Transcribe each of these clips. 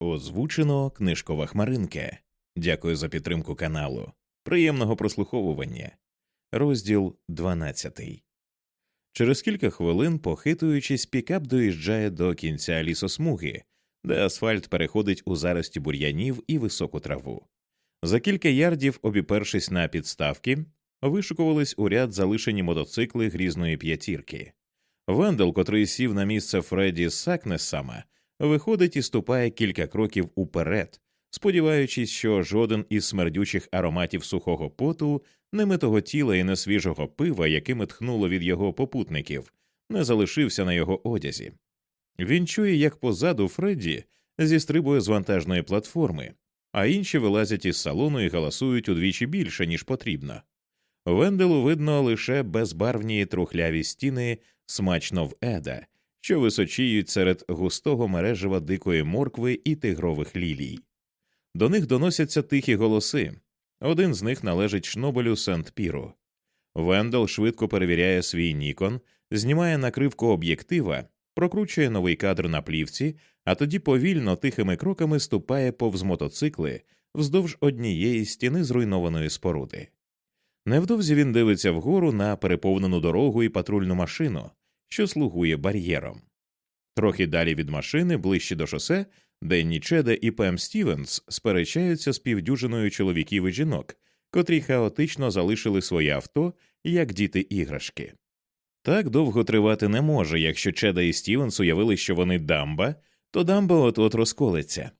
Озвучено книжкова хмаринка. Дякую за підтримку каналу. Приємного прослуховування. Розділ 12. Через кілька хвилин, похитуючись, пікап доїжджає до кінця лісосмуги, де асфальт переходить у зарості бур'янів і високу траву. За кілька ярдів, обіпершись на підставки, вишукувались у ряд залишені мотоцикли грізної п'ятірки. Вендел, котрий сів на місце Фредді Сакнесама, виходить і ступає кілька кроків уперед, сподіваючись, що жоден із смердючих ароматів сухого поту, немитого тіла і несвіжого пива, якими тхнуло від його попутників, не залишився на його одязі. Він чує, як позаду Фредді зістрибує з вантажної платформи, а інші вилазять із салону і галасують удвічі більше, ніж потрібно. Венделу видно лише безбарвні трухляві стіни смачно в еда, що височіють серед густого мережева дикої моркви і тигрових лілій. До них доносяться тихі голоси. Один з них належить Шнобелю Сент Піру. Вендел швидко перевіряє свій Нікон, знімає накривку об'єктива, прокручує новий кадр на плівці, а тоді повільно тихими кроками ступає повз мотоцикли вздовж однієї стіни зруйнованої споруди. Невдовзі він дивиться вгору на переповнену дорогу і патрульну машину, що слугує бар'єром. Трохи далі від машини, ближче до шосе, Денні Чеде і Пем Стівенс сперечаються з півдюжиною чоловіків і жінок, котрі хаотично залишили своє авто як діти іграшки. Так довго тривати не може, якщо Чеда і Стівенс уявили, що вони дамба, то дамба от от розколеться.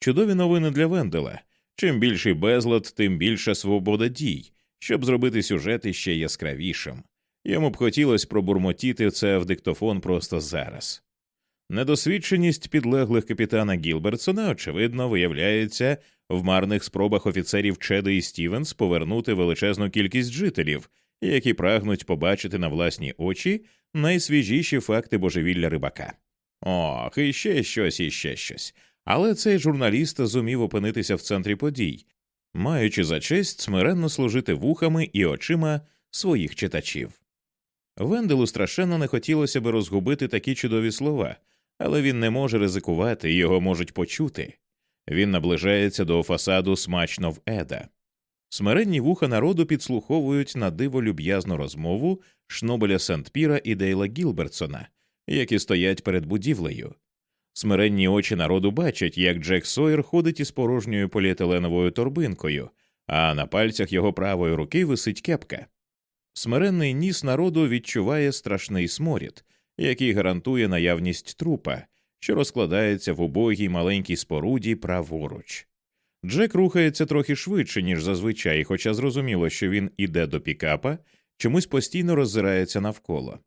Чудові новини для Вендела. Чим більший безлад, тим більша свобода дій, щоб зробити сюжет іще яскравішим. Йому б хотілося пробурмотіти це в диктофон просто зараз. Недосвідченість підлеглих капітана Гілбертсона, очевидно, виявляється в марних спробах офіцерів Чеди і Стівенс повернути величезну кількість жителів, які прагнуть побачити на власні очі найсвіжіші факти божевілля рибака. Ох, і ще щось, і ще щось. Але цей журналіст зумів опинитися в центрі подій, маючи за честь смиренно служити вухами і очима своїх читачів. Венделу страшенно не хотілося би розгубити такі чудові слова, але він не може ризикувати, його можуть почути. Він наближається до фасаду смачно в еда. Смиренні вуха народу підслуховують на диво люб'язну розмову Шнобеля Сент-Піра і Дейла Гілбертсона, які стоять перед будівлею. Смиренні очі народу бачать, як Джек Сойер ходить із порожньою поліетиленовою торбинкою, а на пальцях його правої руки висить кепка. Смиренний ніс народу відчуває страшний сморід, який гарантує наявність трупа, що розкладається в убогій маленькій споруді праворуч. Джек рухається трохи швидше, ніж зазвичай, хоча зрозуміло, що він іде до пікапа, чомусь постійно роззирається навколо.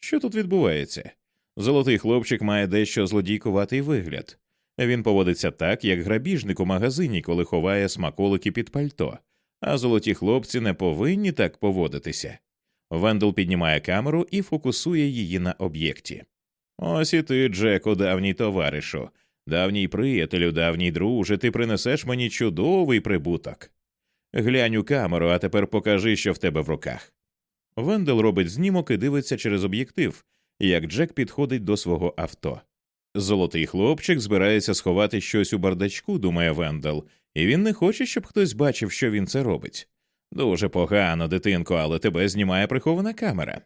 Що тут відбувається? Золотий хлопчик має дещо злодійкуватий вигляд. Він поводиться так, як грабіжник у магазині, коли ховає смаколики під пальто, а золоті хлопці не повинні так поводитися. Вендел піднімає камеру і фокусує її на об'єкті. Ось і ти, Джеку, давній товаришу, давній приятелю, давній друже, ти принесеш мені чудовий прибуток. Глянь у камеру, а тепер покажи, що в тебе в руках. Вендел робить знімок і дивиться через об'єктив, як Джек підходить до свого авто. Золотий хлопчик збирається сховати щось у бардачку, думає Вендел, і він не хоче, щоб хтось бачив, що він це робить. Дуже погано, дитинко, але тебе знімає прихована камера.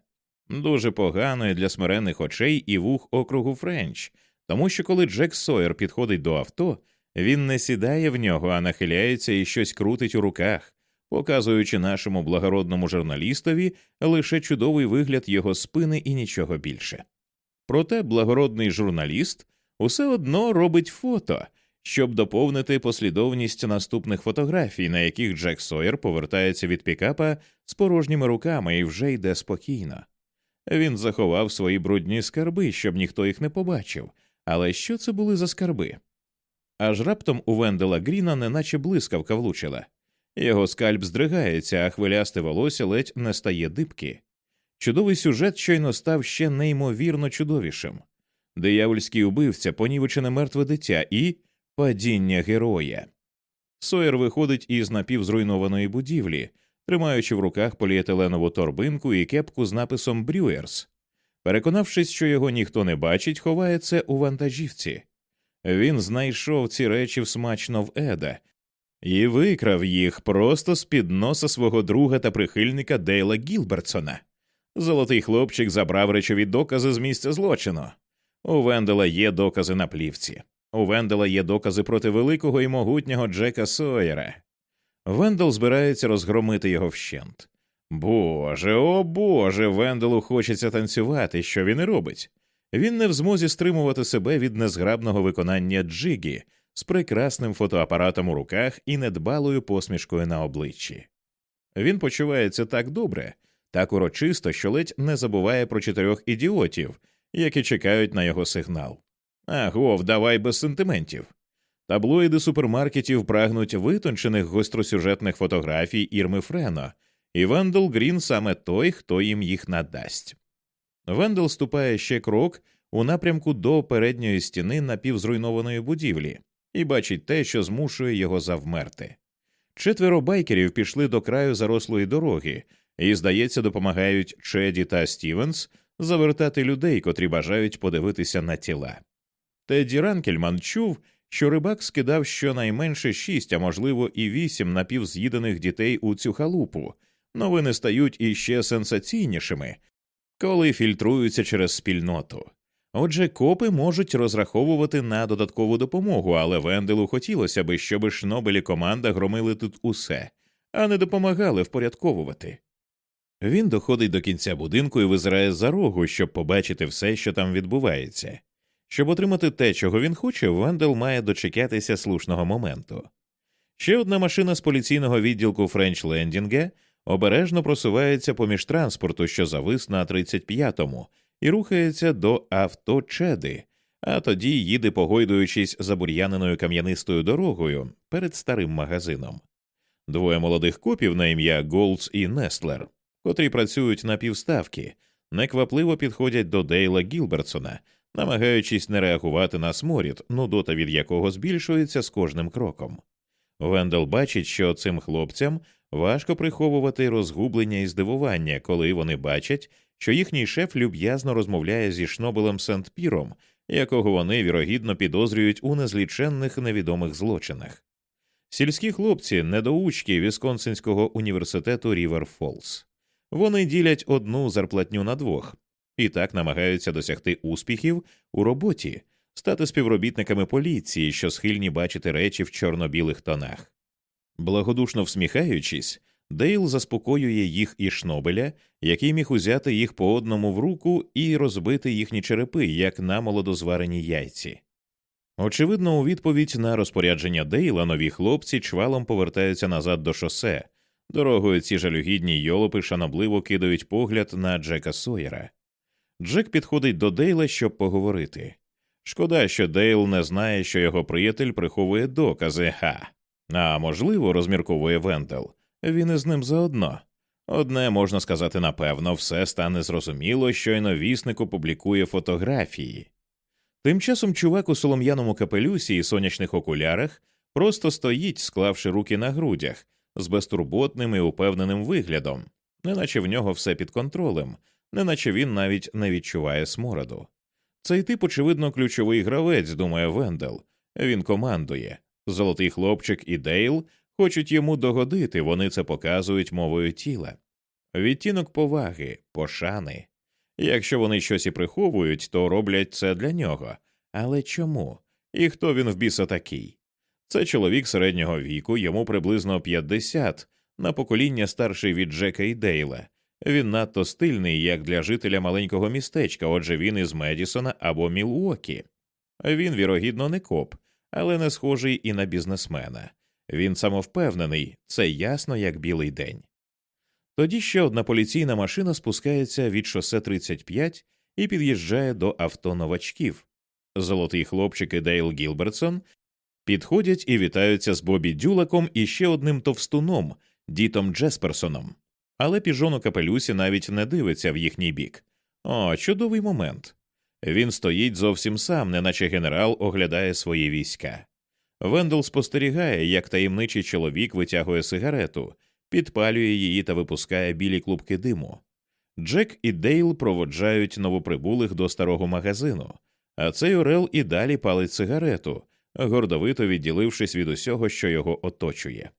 Дуже погано і для смиренних очей і вух округу Френч, тому що коли Джек Сойер підходить до авто, він не сідає в нього, а нахиляється і щось крутить у руках, показуючи нашому благородному журналістові лише чудовий вигляд його спини і нічого більше. Проте благородний журналіст усе одно робить фото, щоб доповнити послідовність наступних фотографій, на яких Джек Сойер повертається від пікапа з порожніми руками і вже йде спокійно. Він заховав свої брудні скарби, щоб ніхто їх не побачив. Але що це були за скарби? Аж раптом у Вендела Гріна неначе блискавка влучила. Його скальп здригається, а хвилясте волосся ледь не стає дибки. Чудовий сюжет щойно став ще неймовірно чудовішим. Диявольський убивця, понівечене мертве дитя і падіння героя. Сойер виходить із напівзруйнованої будівлі, тримаючи в руках поліетиленову торбинку і кепку з написом Брюерс. Переконавшись, що його ніхто не бачить, ховає це у вантажівці. Він знайшов ці речі всмачно в Еда і викрав їх просто з під носа свого друга та прихильника Дейла Гілбертсона. Золотий хлопчик забрав речові докази з місця злочину. У Вендела є докази на плівці. У Вендела є докази проти великого і могутнього Джека Сойера. Вендел збирається розгромити його вщент. Боже, о Боже, Венделу хочеться танцювати, що він і робить. Він не в змозі стримувати себе від незграбного виконання джигі з прекрасним фотоапаратом у руках і недбалою посмішкою на обличчі. Він почувається так добре, так урочисто, що ледь не забуває про чотирьох ідіотів, які чекають на його сигнал. Агов, давай без сентиментів. Таблоїди супермаркетів прагнуть витончених гостросюжетних фотографій Ірми Френо, і Вендел Грін саме той, хто їм їх надасть. Вендел ступає ще крок у напрямку до передньої стіни напівзруйнованої будівлі і бачить те, що змушує його завмерти. Четверо байкерів пішли до краю зарослої дороги і, здається, допомагають Чеді та Стівенс завертати людей, котрі бажають подивитися на тіла. Теді Ранкельман чув, що рибак скидав щонайменше шість, а можливо, і вісім напівз'їдених дітей у цю халупу. Новини стають іще сенсаційнішими, коли фільтруються через спільноту. Отже, копи можуть розраховувати на додаткову допомогу, але Венделу хотілося би, щоб Шнобелі команда громили тут усе, а не допомагали впорядковувати. Він доходить до кінця будинку і визирає за рогу, щоб побачити все, що там відбувається. Щоб отримати те, чого він хоче, Вендел має дочекатися слушного моменту. Ще одна машина з поліційного відділку Френч Лендінга обережно просувається поміж транспорту, що завис на 35-му, і рухається до авто Чеди, а тоді їде, погойдуючись забур'яненою кам'янистою дорогою перед старим магазином. Двоє молодих копів на ім'я Голц і Нестлер, котрі працюють на півставки, неквапливо підходять до Дейла Гілбертсона, намагаючись не реагувати на сморід, нудота від якого збільшується з кожним кроком. Вендел бачить, що цим хлопцям важко приховувати розгублення і здивування, коли вони бачать, що їхній шеф люб'язно розмовляє зі Шнобелем Сент Піром, якого вони вірогідно підозрюють у незліченних невідомих злочинах. Сільські хлопці недоучки Вісконсинського університету Рівер Фолс. Вони ділять одну зарплатню на двох і так намагаються досягти успіхів у роботі, стати співробітниками поліції, що схильні бачити речі в чорно-білих тонах. Благодушно всміхаючись, Дейл заспокоює їх і Шнобеля, який міг узяти їх по одному в руку і розбити їхні черепи, як на молодозварені яйці. Очевидно, у відповідь на розпорядження Дейла нові хлопці чвалом повертаються назад до шосе. Дорогою ці жалюгідні йолопи шанобливо кидають погляд на Джека Сойера. Джек підходить до Дейла, щоб поговорити. Шкода, що Дейл не знає, що його приятель приховує докази, ха. А можливо, розмірковує Вендел, він із ним заодно. Одне можна сказати напевно, все стане зрозуміло, щойно вісник опублікує фотографії. Тим часом чувак у солом'яному капелюсі і сонячних окулярах просто стоїть, склавши руки на грудях, з безтурботним і упевненим виглядом, неначе в нього все під контролем, неначе він навіть не відчуває смороду. Цей тип, очевидно, ключовий гравець, думає Вендел. Він командує. Золотий хлопчик і Дейл хочуть йому догодити, вони це показують мовою тіла. Відтінок поваги, пошани. Якщо вони щось і приховують, то роблять це для нього. Але чому? І хто він в біса такий? Це чоловік середнього віку, йому приблизно 50, на покоління старший від Джека і Дейла. Він надто стильний, як для жителя маленького містечка, отже він із Медісона або Мілуокі. Він, вірогідно, не коп, але не схожий і на бізнесмена. Він самовпевнений, це ясно, як білий день. Тоді ще одна поліційна машина спускається від шосе 35 і під'їжджає до авто новачків. Золотий хлопчик і Дейл Гілбертсон підходять і вітаються з Бобі Дюлаком і ще одним товстуном, Дітом Джесперсоном. Але піжон у капелюсі навіть не дивиться в їхній бік. О, чудовий момент. Він стоїть зовсім сам, неначе генерал оглядає свої війська. Вендел спостерігає, як таємничий чоловік витягує сигарету, підпалює її та випускає білі клубки диму. Джек і Дейл проводжають новоприбулих до старого магазину, А цей Орел і далі палить сигарету, гордовито відділившись від усього, що його оточує.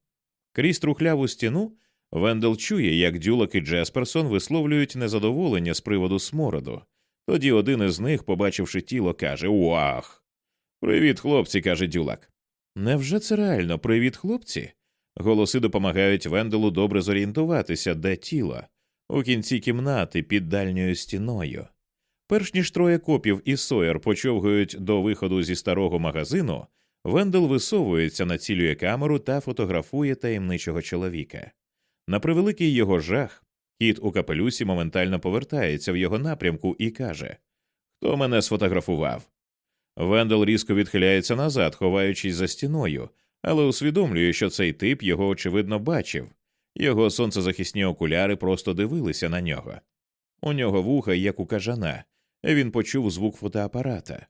Крізь трухляву стіну Вендел чує, як Дюлок і Джесперсон висловлюють незадоволення з приводу смороду. Тоді один із них, побачивши тіло, каже Уах. Привіт, хлопці, каже Дюлак. Невже це реально привіт, хлопці? Голоси допомагають Венделу добре зорієнтуватися, де тіло, у кінці кімнати під дальньою стіною. Перш ніж троє копів і Сойер почовгують до виходу зі старого магазину, Вендел висовується, націлює камеру та фотографує таємничого чоловіка. На превеликий його жах, кіт у капелюсі моментально повертається в його напрямку і каже Хто мене сфотографував? Вендел різко відхиляється назад, ховаючись за стіною, але усвідомлює, що цей тип його очевидно бачив. Його сонцезахисні окуляри просто дивилися на нього. У нього вуха, як у кажана, він почув звук фотоапарата.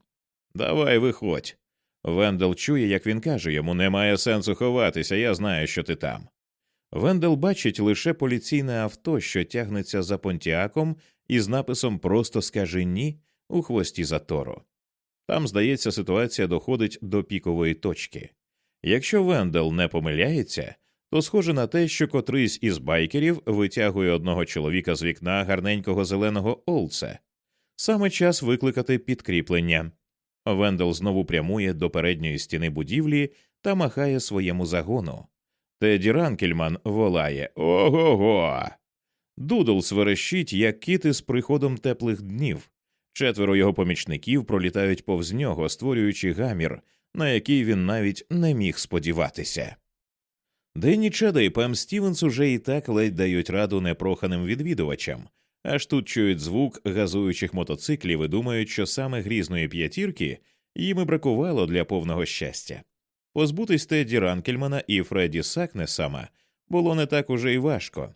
Давай, виходь. Вендел чує, як він каже йому немає сенсу ховатися, я знаю, що ти там. Вендел бачить лише поліційне авто, що тягнеться за понтіаком із написом Просто скажи ні у хвості затору. Там, здається, ситуація доходить до пікової точки. Якщо Вендел не помиляється, то схоже на те, що котрийсь із байкерів витягує одного чоловіка з вікна гарненького зеленого олца. Саме час викликати підкріплення. Вендел знову прямує до передньої стіни будівлі та махає своєму загону. Теді Ранкельман волає Ого. го Дудл сверещить, як кіти з приходом теплих днів. Четверо його помічників пролітають повз нього, створюючи гамір, на який він навіть не міг сподіватися. Денні Чеда і Пем Стівенс уже і так ледь дають раду непроханим відвідувачам, аж тут чують звук газуючих мотоциклів і думають, що саме грізної п'ятірки їм і бракувало для повного щастя. Позбутись Тедді Ранкельмана і Фредді Сакнесама було не так уже й важко,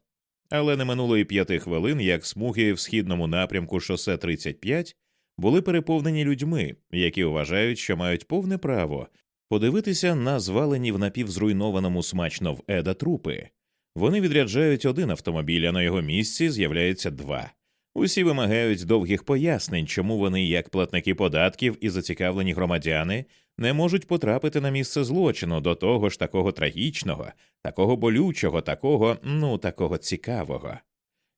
але не минуло і п'яти хвилин, як смуги в східному напрямку шосе 35 були переповнені людьми, які вважають, що мають повне право подивитися на звалені в напівзруйнованому смачно в еда трупи. Вони відряджають один автомобіль, а на його місці з'являються два. Усі вимагають довгих пояснень, чому вони, як платники податків і зацікавлені громадяни, не можуть потрапити на місце злочину до того ж такого трагічного, такого болючого, такого, ну такого цікавого.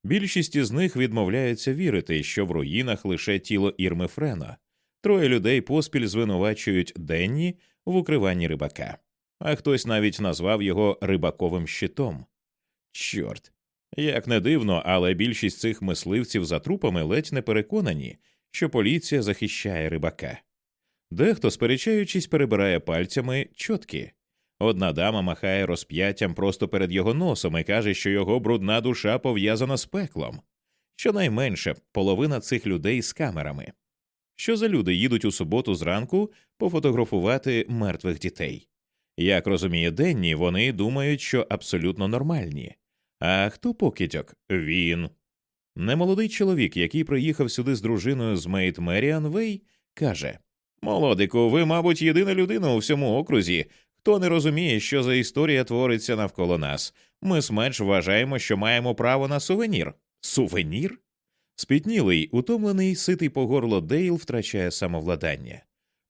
Більшість із них відмовляються вірити, що в руїнах лише тіло Ірми Френо. Троє людей поспіль звинувачують Денні в укриванні рибака, а хтось навіть назвав його рибаковим щитом. Чорт. Як не дивно, але більшість цих мисливців за трупами ледь не переконані, що поліція захищає рибака. Дехто, сперечаючись, перебирає пальцями чотки. Одна дама махає розп'яттям просто перед його носом і каже, що його брудна душа пов'язана з пеклом. Щонайменше половина цих людей з камерами. Що за люди їдуть у суботу зранку пофотографувати мертвих дітей? Як розуміє Денні, вони думають, що абсолютно нормальні. А хто покидьок? Він. Немолодий чоловік, який приїхав сюди з дружиною з Мейт Меріан Вей, каже Молодику, ви, мабуть, єдина людина у всьому окрузі, хто не розуміє, що за історія твориться навколо нас. Ми сменш вважаємо, що маємо право на сувенір. Сувенір? Спітнілий, утомлений, ситий по горло Дейл втрачає самовладання.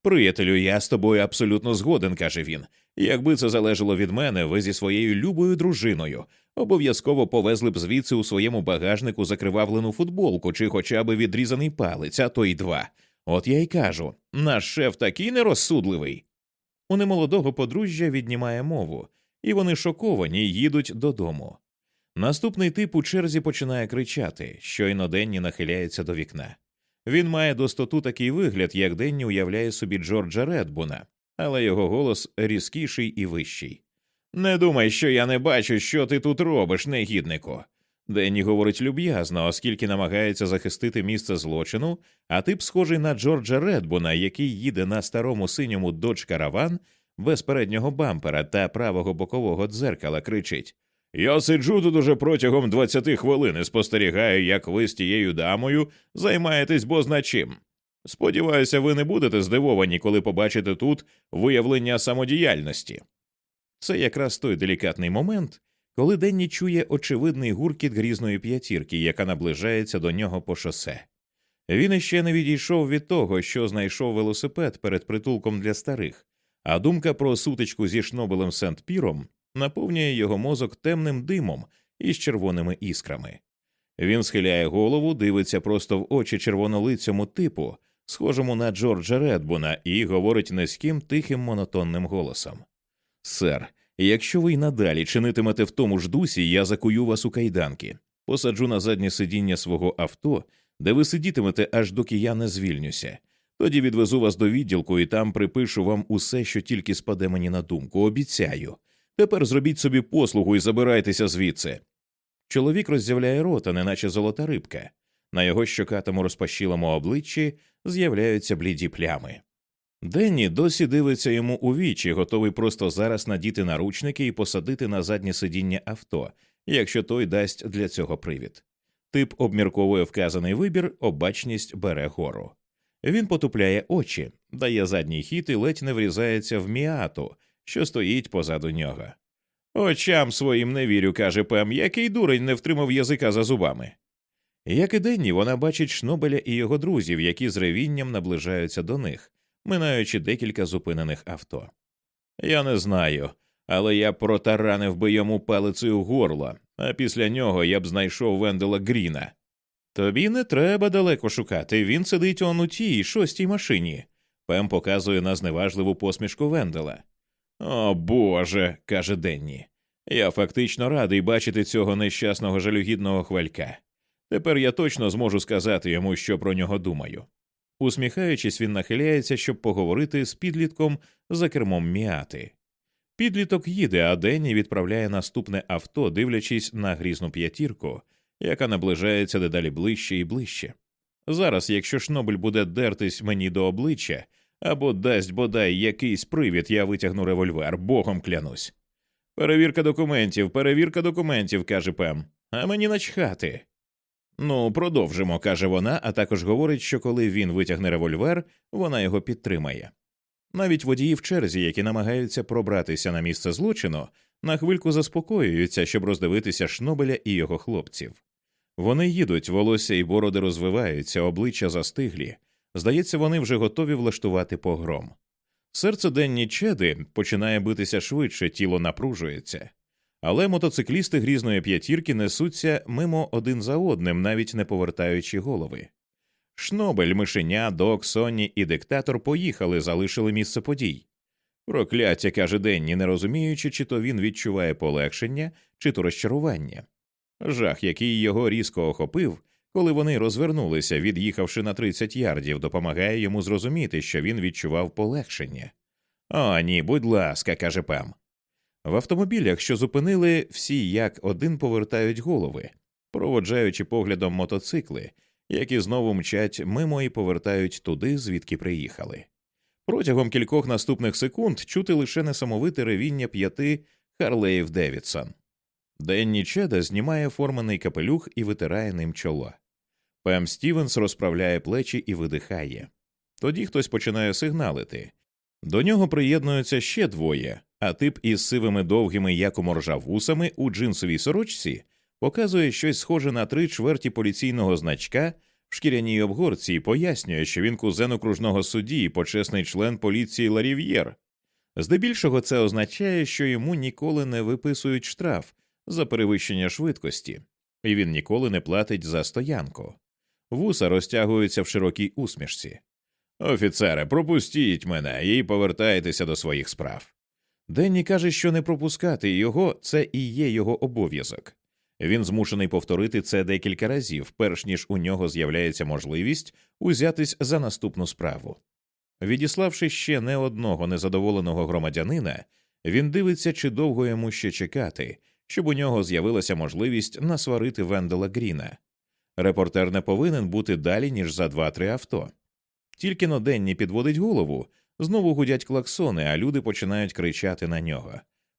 Приятелю, я з тобою абсолютно згоден, каже він. Якби це залежало від мене, ви зі своєю любою дружиною обов'язково повезли б звідси у своєму багажнику закривавлену футболку чи хоча б відрізаний палець, а то й два. От я й кажу наш шеф такий нерозсудливий. У немолодого подружжя віднімає мову, і вони шоковані й їдуть додому. Наступний тип у черзі починає кричати, щойно Денні нахиляється до вікна. Він має достоту такий вигляд, як Денні уявляє собі Джорджа Редбуна, але його голос різкіший і вищий. Не думай, що я не бачу, що ти тут робиш, негіднику. Денні говорить люб'язно, оскільки намагається захистити місце злочину, а тип схожий на Джорджа Редбуна, який їде на старому синьому додж караван без переднього бампера та правого бокового дзеркала, кричить Я сиджу тут уже протягом 20 хвилин і спостерігаю, як ви з тією дамою займаєтесь бозначим. Сподіваюся, ви не будете здивовані, коли побачите тут виявлення самодіяльності. Це якраз той делікатний момент, коли Денні чує очевидний гуркіт грізної п'ятірки, яка наближається до нього по шосе. Він іще не відійшов від того, що знайшов велосипед перед притулком для старих, а думка про сутичку зі Шнобелем Сент Піром наповнює його мозок темним димом із червоними іскрами. Він схиляє голову, дивиться просто в очі червонолицьому типу, схожому на Джорджа Редбуна, і говорить низьким тихим монотонним голосом Сер, якщо ви й надалі чинитимете в тому ж дусі, я закую вас у кайданки, посаджу на заднє сидіння свого авто, де ви сидітимете, аж доки я не звільнюся. Тоді відвезу вас до відділку і там припишу вам усе, що тільки спаде мені на думку. Обіцяю. Тепер зробіть собі послугу і забирайтеся звідси. Чоловік роззявляє рота, неначе золота рибка. На його щокатому розпашілому обличчі з'являються бліді плями. Денні досі дивиться йому у вічі, готовий просто зараз надіти наручники і посадити на заднє сидіння авто, якщо той дасть для цього привід. Тип обмірковує вказаний вибір, обачність бере гору. Він потупляє очі, дає задній хід і ледь не врізається в міату, що стоїть позаду нього. Очам своїм не вірю, каже Пем, який дурень не втримав язика за зубами. Як і денні, вона бачить Шнобеля і його друзів, які з ревінням наближаються до них, минаючи декілька зупинених авто. Я не знаю, але я протаранив би йому палицею горло, а після нього я б знайшов Вендела Гріна. Тобі не треба далеко шукати. Він сидить он у тій шостій машині. Пем показує на зневажливу посмішку Вендела. О Боже, каже Денні. Я фактично радий бачити цього нещасного жалюгідного хвалька. Тепер я точно зможу сказати йому, що про нього думаю. Усміхаючись, він нахиляється, щоб поговорити з підлітком за кермом міати. Підліток їде, а Денні відправляє наступне авто, дивлячись на грізну п'ятірку, яка наближається дедалі ближче і ближче. Зараз, якщо Шнобель буде дертись мені до обличчя або дасть бодай якийсь привід, я витягну револьвер, богом клянусь. Перевірка документів, перевірка документів, каже Пем, а мені начхати. Ну, продовжимо, каже вона, а також говорить, що коли він витягне револьвер, вона його підтримає. Навіть водії в черзі, які намагаються пробратися на місце злочину, на хвильку заспокоюються, щоб роздивитися Шнобеля і його хлопців. Вони їдуть, волосся і бороди розвиваються, обличчя застиглі. Здається, вони вже готові влаштувати погром. Серце денні чеди починає битися швидше, тіло напружується. Але мотоциклісти грізної п'ятірки несуться мимо один за одним, навіть не повертаючи голови. Шнобель, мишеня, док, Сонні і диктатор поїхали, залишили місце подій. Прокляття, каже Денні, не розуміючи, чи то він відчуває полегшення, чи то розчарування. Жах, який його різко охопив, коли вони розвернулися, від'їхавши на 30 ярдів, допомагає йому зрозуміти, що він відчував полегшення. О, ні, будь ласка, каже Пем. В автомобілях, що зупинили, всі як один повертають голови, проводжаючи поглядом мотоцикли, які знову мчать мимо і повертають туди, звідки приїхали. Протягом кількох наступних секунд чути лише несамовите ревіння п'яти Харлеїв Девідсон. Денні Чеда знімає форманий капелюх і витирає ним чоло. Пем Стівенс розправляє плечі і видихає. Тоді хтось починає сигналити. До нього приєднуються ще двоє, а тип із сивими довгими як у моржа вусами у джинсовій сорочці показує щось схоже на три чверті поліційного значка в шкіряній обгорці і пояснює, що він кузен окружного судді і почесний член поліції Ларів'єр. Здебільшого це означає, що йому ніколи не виписують штраф за перевищення швидкості, і він ніколи не платить за стоянку. Вуса розтягуються в широкій усмішці. Офіцере, пропустіть мене і повертайтеся до своїх справ. Денні каже, що не пропускати його це і є його обов'язок. Він змушений повторити це декілька разів, перш ніж у нього з'являється можливість узятись за наступну справу. Відіславши ще не одного незадоволеного громадянина, він дивиться, чи довго йому ще чекати, щоб у нього з'явилася можливість насварити Вендела Гріна. Репортер не повинен бути далі, ніж за два-три авто. Тільки но Денні підводить голову, знову гудять клаксони, а люди починають кричати на нього.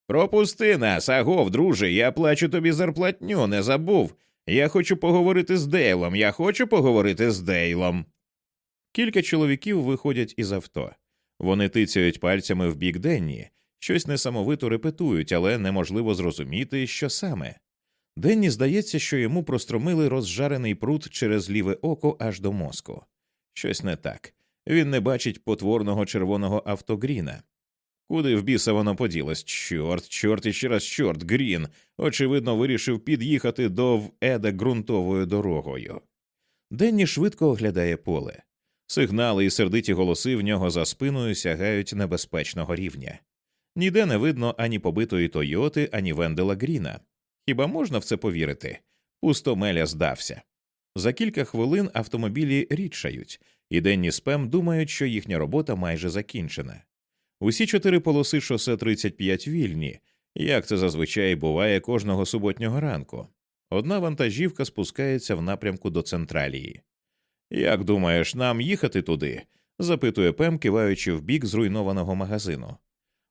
Пропусти нас, агов, друже, я плачу тобі зарплатню, не забув. Я хочу поговорити з Дейлом, я хочу поговорити з Дейлом. Кілька чоловіків виходять із авто. Вони тицяють пальцями в бік Денні, щось несамовито репетують, але неможливо зрозуміти, що саме. Денні здається, що йому простромили розжарений пруд через ліве око аж до мозку. Щось не так. Він не бачить потворного червоного автогріна. Куди в біса воно поділось? Чорт, чорт і ще раз чорт, Грін. Очевидно, вирішив під'їхати до Еда ґрунтовою дорогою. Денні швидко оглядає поле. Сигнали і сердиті голоси в нього за спиною сягають небезпечного рівня. Ніде не видно ані побитої Тойоти, ані Вендела Гріна. Хіба можна в це повірити? Пустомеля здався. За кілька хвилин автомобілі рідшають, і денні спем думають, що їхня робота майже закінчена. Усі чотири полоси шосе 35 вільні, як це зазвичай буває кожного суботнього ранку. Одна вантажівка спускається в напрямку до централії. Як думаєш, нам їхати туди? запитує Пем, киваючи в бік зруйнованого магазину.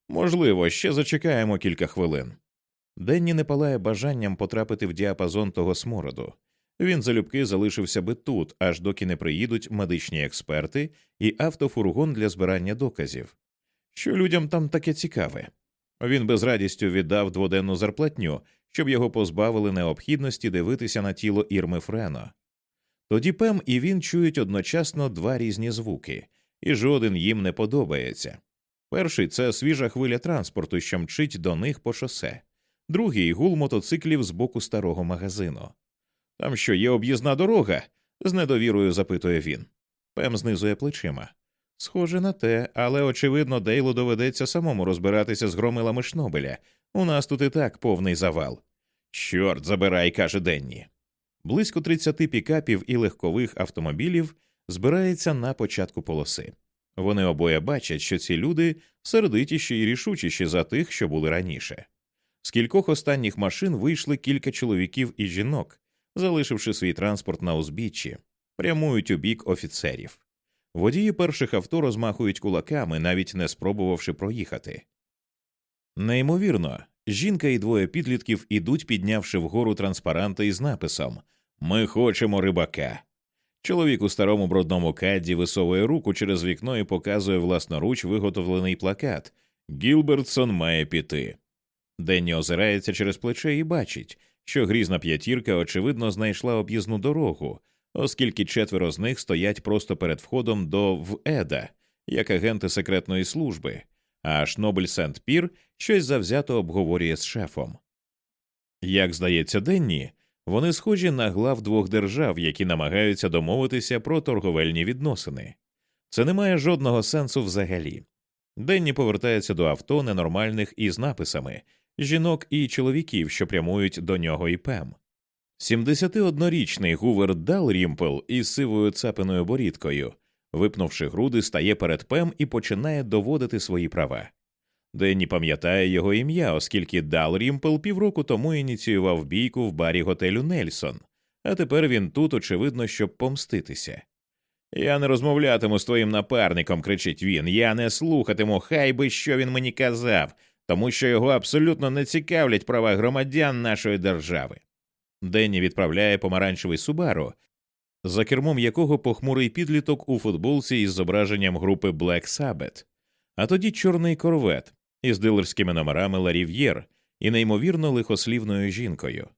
Можливо, ще зачекаємо кілька хвилин. Денні не палає бажанням потрапити в діапазон того смороду. Він залюбки залишився би тут, аж доки не приїдуть медичні експерти і автофургон для збирання доказів. Що людям там таке цікаве? Він без радістю віддав дводенну зарплатню, щоб його позбавили необхідності дивитися на тіло Ірми Френо. Тоді Пем і він чують одночасно два різні звуки, і жоден їм не подобається. Перший це свіжа хвиля транспорту, що мчить до них по шосе, другий гул мотоциклів з боку старого магазину. Там що є об'їзна дорога? з недовірою запитує він. Пем знизує плечима. Схоже на те, але очевидно, Дейлу доведеться самому розбиратися з громилами Шнобеля. У нас тут і так повний завал. Чорт забирай, каже Денні. Близько 30 пікапів і легкових автомобілів збирається на початку полоси. Вони обоє бачать, що ці люди сердитіші і рішучіші за тих, що були раніше. З кількох останніх машин вийшли кілька чоловіків і жінок, залишивши свій транспорт на узбіччі, прямують у бік офіцерів. Водії перших авто розмахують кулаками, навіть не спробувавши проїхати. Неймовірно, жінка і двоє підлітків ідуть, піднявши вгору транспаранти із написом Ми хочемо рибака. Чоловік у старому брудному кадді висовує руку через вікно і показує власноруч виготовлений плакат Гілбертсон має піти. Денні озирається через плече і бачить, що грізна п'ятірка, очевидно, знайшла об'їзну дорогу, оскільки четверо з них стоять просто перед входом до ВЕДА, як агенти секретної служби, а Шнобель Сент Пір щось завзято обговорює з шефом. Як здається, Денні, вони схожі на глав двох держав, які намагаються домовитися про торговельні відносини. Це не має жодного сенсу взагалі. Денні повертається до авто ненормальних із написами жінок і чоловіків, що прямують до нього і Пем. 71-річний Гувер Далрімпл із сивою цапиною борідкою, випнувши груди, стає перед Пем і починає доводити свої права. Денні пам'ятає його ім'я, оскільки Далрімпл півроку тому ініціював бійку в барі готелю Нельсон, а тепер він тут, очевидно, щоб помститися. Я не розмовлятиму з твоїм напарником, кричить він. Я не слухатиму, хай би що він мені казав, тому що його абсолютно не цікавлять права громадян нашої держави. Денні відправляє помаранчевий Субару, за кермом якого похмурий підліток у футболці із зображенням групи Black Sabbath, а тоді чорний корвет із дилерськими номерами Ларів'єр і неймовірно лихослівною жінкою.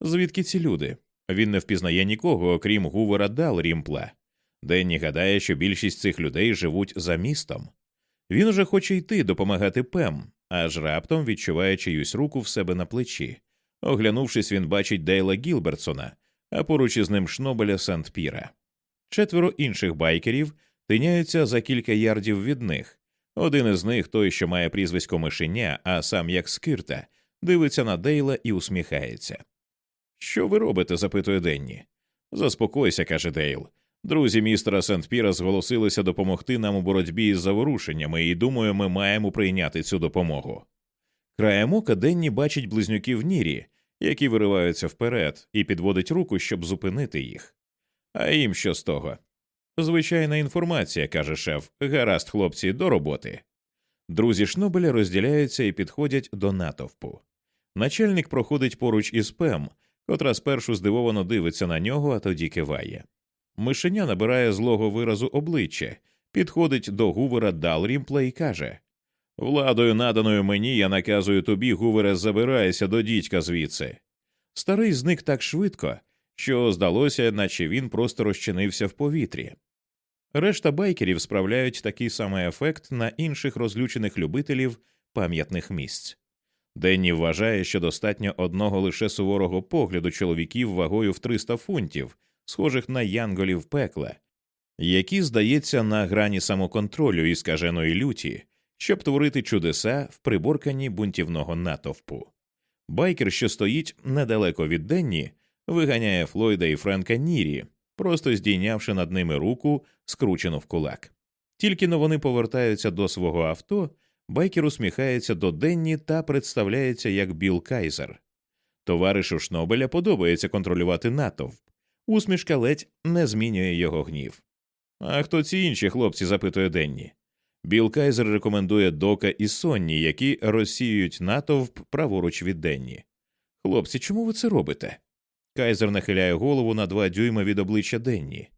Звідки ці люди? Він не впізнає нікого, окрім Гувера Далрімпла. Денні гадає, що більшість цих людей живуть за містом. Він уже хоче йти допомагати Пем, аж раптом відчуває чиюсь руку в себе на плечі. Оглянувшись, він бачить Дейла Гілбертсона, а поруч із ним Шнобеля Сент Піра. Четверо інших байкерів тиняються за кілька ярдів від них. Один із них, той, що має прізвисько мишеня, а сам як скирта, дивиться на Дейла і усміхається. Що ви робите? запитує Денні. Заспокойся, каже Дейл. Друзі містера Сент Піра зголосилися допомогти нам у боротьбі із заворушеннями, і думаю, ми маємо прийняти цю допомогу. Краєм ока Денні бачить близнюків Нірі, які вириваються вперед, і підводить руку, щоб зупинити їх. А їм що з того? Звичайна інформація, каже шеф. Гаразд, хлопці, до роботи. Друзі Шнобеля розділяються і підходять до натовпу. Начальник проходить поруч із Пем, котра спершу здивовано дивиться на нього, а тоді киває. Мишеня набирає злого виразу обличчя, підходить до гувера Далрімпла і каже Владою, наданою мені, я наказую тобі, гувере, забирайся до дідька звідси. Старий зник так швидко, що здалося, наче він просто розчинився в повітрі. Решта байкерів справляють такий самий ефект на інших розлючених любителів пам'ятних місць. Денні вважає, що достатньо одного лише суворого погляду чоловіків вагою в 300 фунтів, схожих на янголів пекла, які, здається, на грані самоконтролю і скаженої люті, щоб творити чудеса в приборканні бунтівного натовпу. Байкер, що стоїть недалеко від Денні, виганяє Флойда і Френка Нірі, просто здійнявши над ними руку, скручену в кулак. Тільки но вони повертаються до свого авто, байкер усміхається до Денні та представляється як Біл Кайзер. Товаришу Шнобеля подобається контролювати натовп. Усмішка ледь не змінює його гнів. А хто ці інші хлопці? запитує Денні. Біл Кайзер рекомендує Дока і Сонні, які розсіюють натовп праворуч від Денні. Хлопці, чому ви це робите? Кайзер нахиляє голову на два дюйма від обличчя Денні.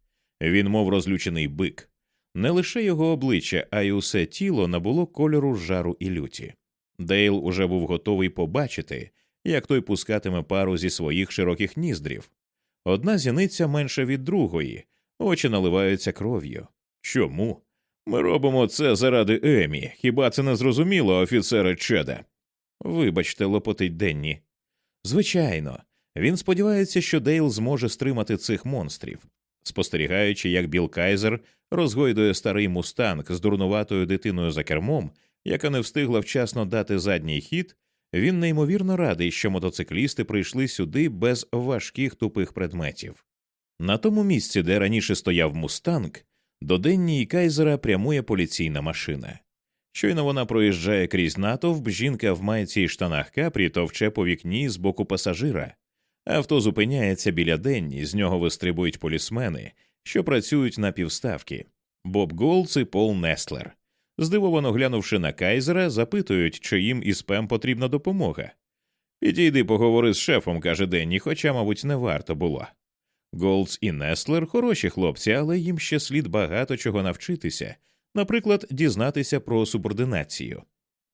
Він, мов розлючений бик. Не лише його обличчя, а й усе тіло набуло кольору жару і люті. Дейл уже був готовий побачити, як той пускатиме пару зі своїх широких ніздрів. Одна зіниця менша від другої, очі наливаються кров'ю. Чому? Ми робимо це заради Емі. Хіба це не зрозуміло, офіцере Чеда? Вибачте, лопотить Денні. Звичайно, він сподівається, що Дейл зможе стримати цих монстрів. Спостерігаючи, як Біл Кайзер розгойдує старий мустанг з дурнуватою дитиною за кермом, яка не встигла вчасно дати задній хід, він неймовірно радий, що мотоциклісти прийшли сюди без важких тупих предметів. На тому місці, де раніше стояв мустанг, до Денні і Кайзера прямує поліційна машина. Щойно вона проїжджає крізь натовп, жінка в майці і штанах капрі товче по вікні з боку пасажира. Авто зупиняється біля Денні, з нього вистрибують полісмени, що працюють на півставки. Боб Голц і Пол Нестлер. Здивовано глянувши на Кайзера, запитують, чи їм із Пем потрібна допомога. Підійди, поговори з шефом, каже Денні, хоча, мабуть, не варто було. Голц і Нестлер хороші хлопці, але їм ще слід багато чого навчитися, наприклад, дізнатися про субординацію.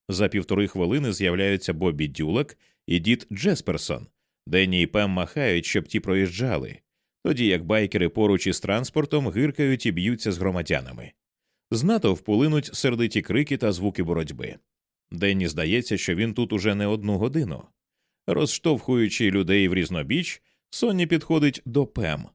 За півтори хвилини з'являються Бобі Дюлак і Діт Джесперсон. Денні і Пем махають, щоб ті проїжджали, тоді як байкери поруч із транспортом гиркають і б'ються з громадянами. З натовпу линуть сердиті крики та звуки боротьби. Денні здається, що він тут уже не одну годину. Розштовхуючи людей в різнобіч, Сонні підходить до Пем.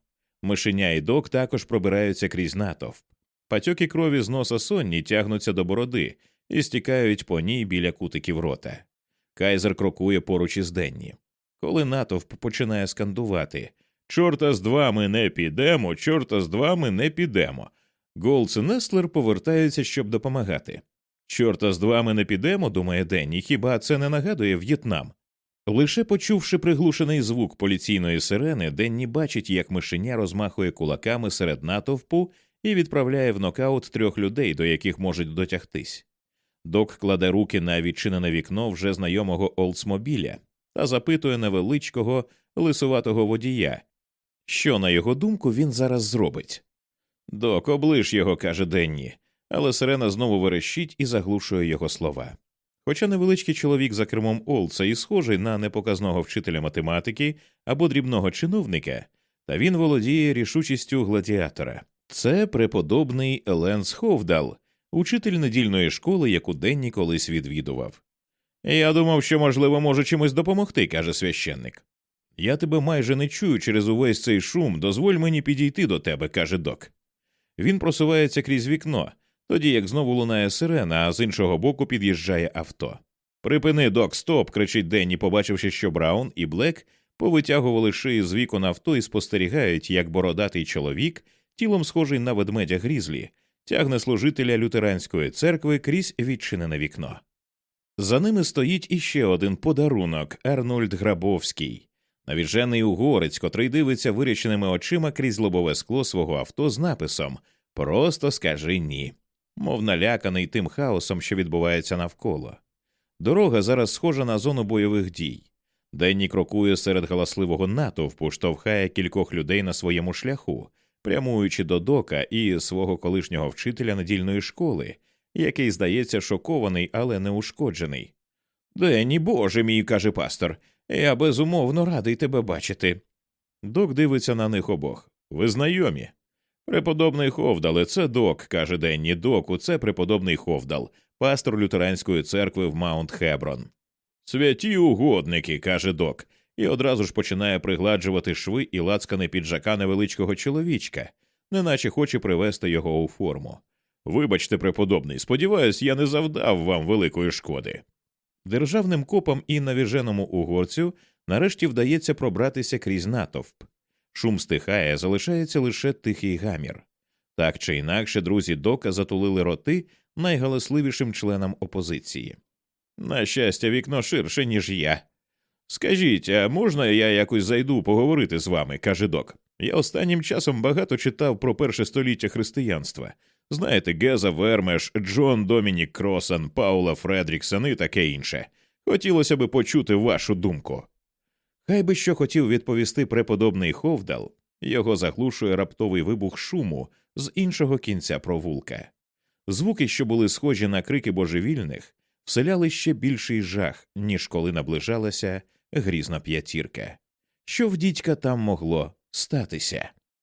Мишеня і док також пробираються крізь натовп. Патьоки крові з носа Сонні тягнуться до бороди і стікають по ній біля кутиків рота. Кайзер крокує поруч із Денні. Коли натовп починає скандувати Чорта з два ми не підемо, чорта з два ми не підемо. Голц і Неслер повертаються, щоб допомагати. Чорта з два ми не підемо, думає Денні, хіба це не нагадує В'єтнам? Лише почувши приглушений звук поліційної сирени, Денні бачить, як мишеня розмахує кулаками серед натовпу і відправляє в нокаут трьох людей, до яких можуть дотягтись. Док кладе руки на відчинене вікно вже знайомого Олдсмобіля та запитує невеличкого лисуватого водія, що, на його думку, він зараз зробить. Док, облиш його, каже Денні, але сирена знову верещить і заглушує його слова. Хоча невеличкий чоловік за кермом Олца і схожий на непоказного вчителя математики або дрібного чиновника, та він володіє рішучістю гладіатора. Це преподобний Ленс Ховдал, учитель недільної школи, яку Денні колись відвідував. Я думав, що, можливо, можу чимось допомогти, каже священник. Я тебе майже не чую через увесь цей шум, дозволь мені підійти до тебе, каже док. Він просувається крізь вікно, тоді як знову лунає сирена, а з іншого боку під'їжджає авто. Припини, док, стоп! кричить Денні, побачивши, що Браун і Блек повитягували шиї з вікон авто і спостерігають, як бородатий чоловік, тілом схожий на ведмедя грізлі, тягне служителя лютеранської церкви крізь відчинене вікно. За ними стоїть іще один подарунок Арнольд Грабовський, навіжений угорець, котрий дивиться виріченими очима крізь лобове скло свого авто з написом Просто скажи ні мов наляканий тим хаосом, що відбувається навколо. Дорога зараз схожа на зону бойових дій. Денні крокує серед галасливого натовпу, штовхає кількох людей на своєму шляху, прямуючи до дока і свого колишнього вчителя недільної школи, який здається шокований, але не ушкоджений. Денні, боже мій, каже пастор, я безумовно радий тебе бачити. Док дивиться на них обох. Ви знайомі? Преподобний Ховдале, це док, каже Денні. Доку, це преподобний Ховдал, пастор лютеранської церкви в Маунт Хеброн. Святі угодники, каже док, і одразу ж починає пригладжувати шви і лацкани піджака невеличкого чоловічка, неначе хоче привести його у форму. Вибачте, преподобний, сподіваюсь, я не завдав вам великої шкоди. Державним копам і навіженому угорцю нарешті вдається пробратися крізь натовп. Шум стихає, залишається лише тихий гамір. Так чи інакше, друзі Дока затулили роти найгаласливішим членам опозиції. На щастя, вікно ширше, ніж я. Скажіть, а можна я якось зайду поговорити з вами? каже док. Я останнім часом багато читав про перше століття християнства. Знаєте, Геза Вермеш, Джон Домінік Кросан, Паула Фредріксон і таке інше. Хотілося би почути вашу думку. Хай би що хотів відповісти преподобний Ховдал, його заглушує раптовий вибух шуму з іншого кінця провулка. Звуки, що були схожі на крики божевільних, вселяли ще більший жах, ніж коли наближалася грізна п'ятірка. Що в дідька там могло статися?